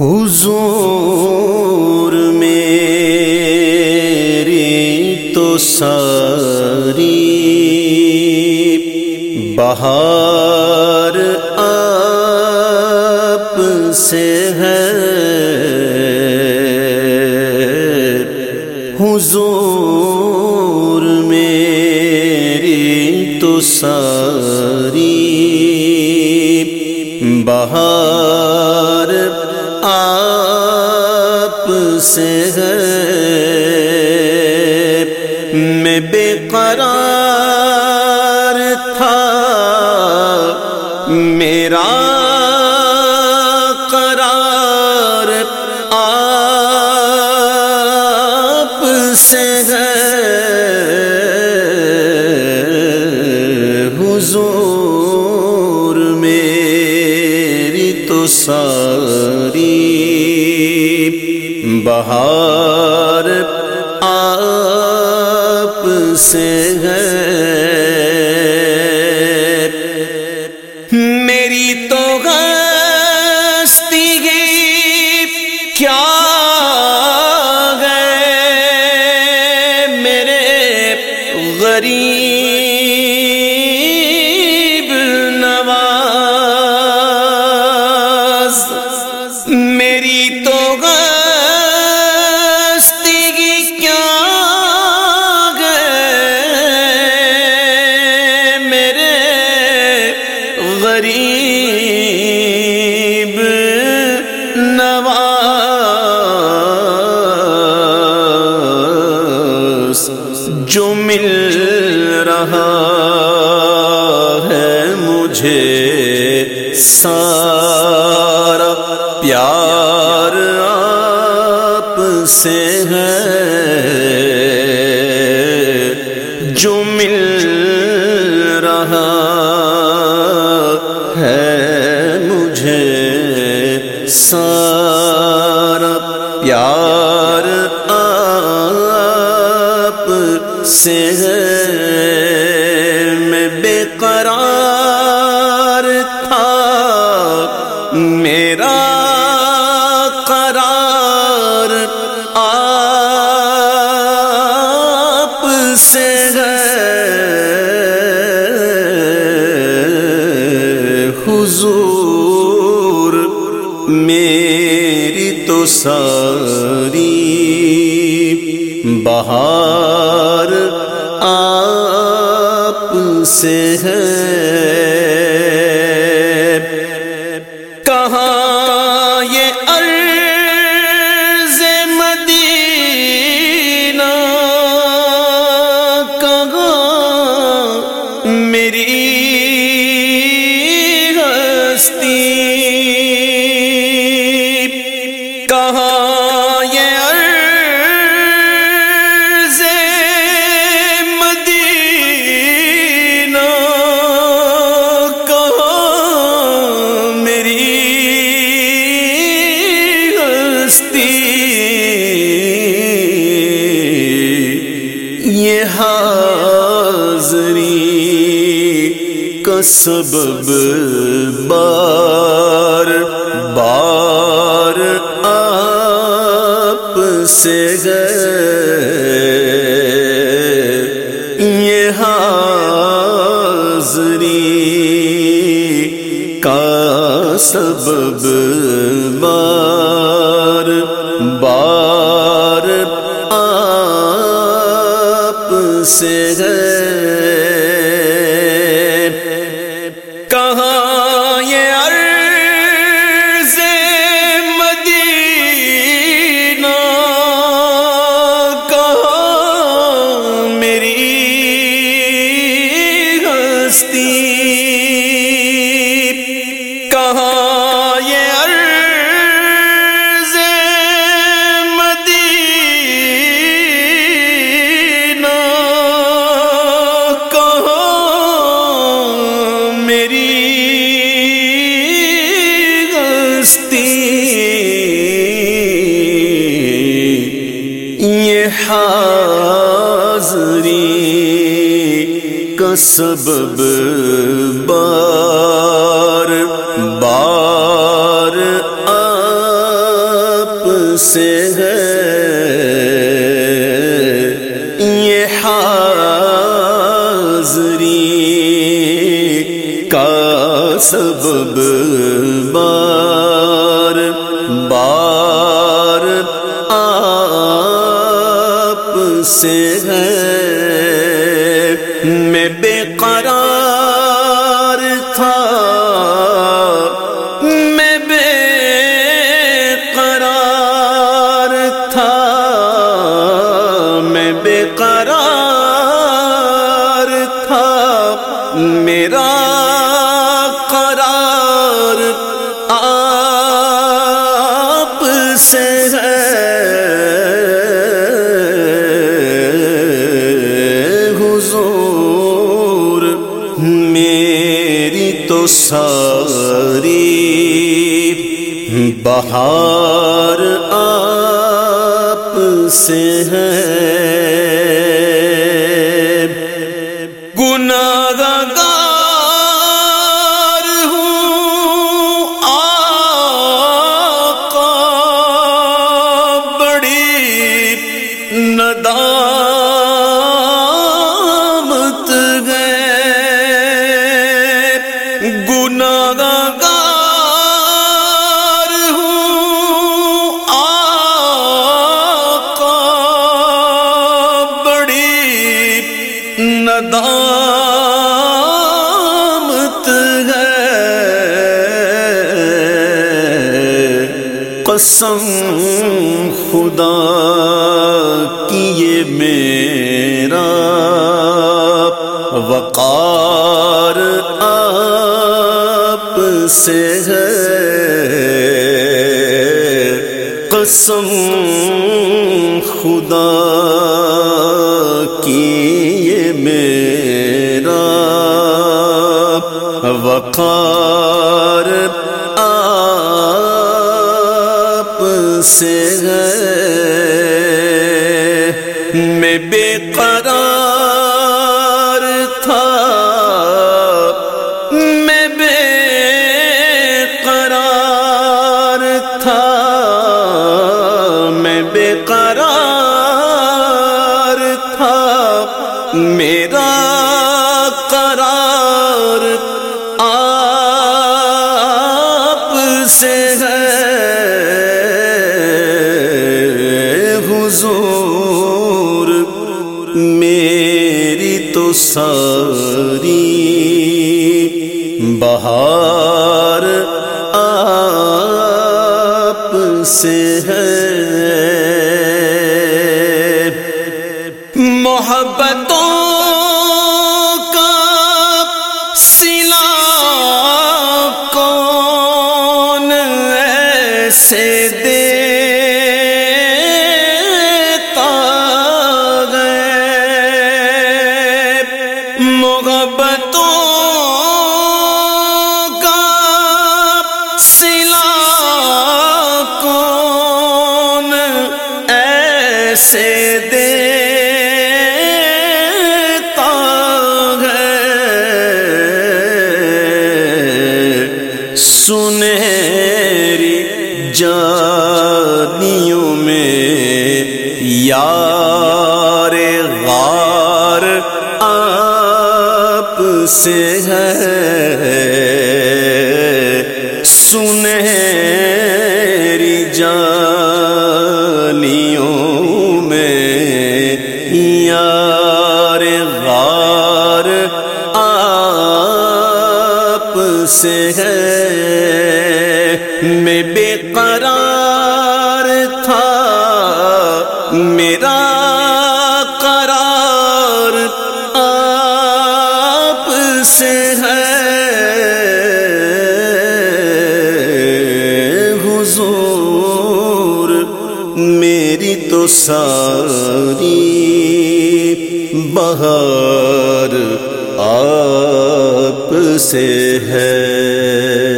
حضور میری تو ساری بہار آپ سے ہے۔ حضور میری تو ساری بہار میں بے قرار تھا۔ میرا قرار آپ سے ہے۔ حضور میری تو ساری بہار میری جو مل رہا ہے مجھے، سارا پیار آپ سے ہے۔ جو مل رہا ہے مجھے، سارا میرا قرار آپ سے ہے۔ حضور میری تو ساری بہار آپ سے ہے۔ کا سبب بار بار آپ سے گئے۔ یہ حاضری کا سبب بار بار آپ سے ہے سبب بار بار آپ سے ہے۔ یہ حاضری کا سبب بار ہار آپ سے ہے۔ گناہ قسم خدا کی یہ میرا وقار آپ سے ہے۔ قسم خدا ساری بہار آپ سے سے ہے۔ سنہری جانیوں میں یار غار آپ سے ہے۔ میں بے قرار میری تو ساری بہار آپ سے ہے۔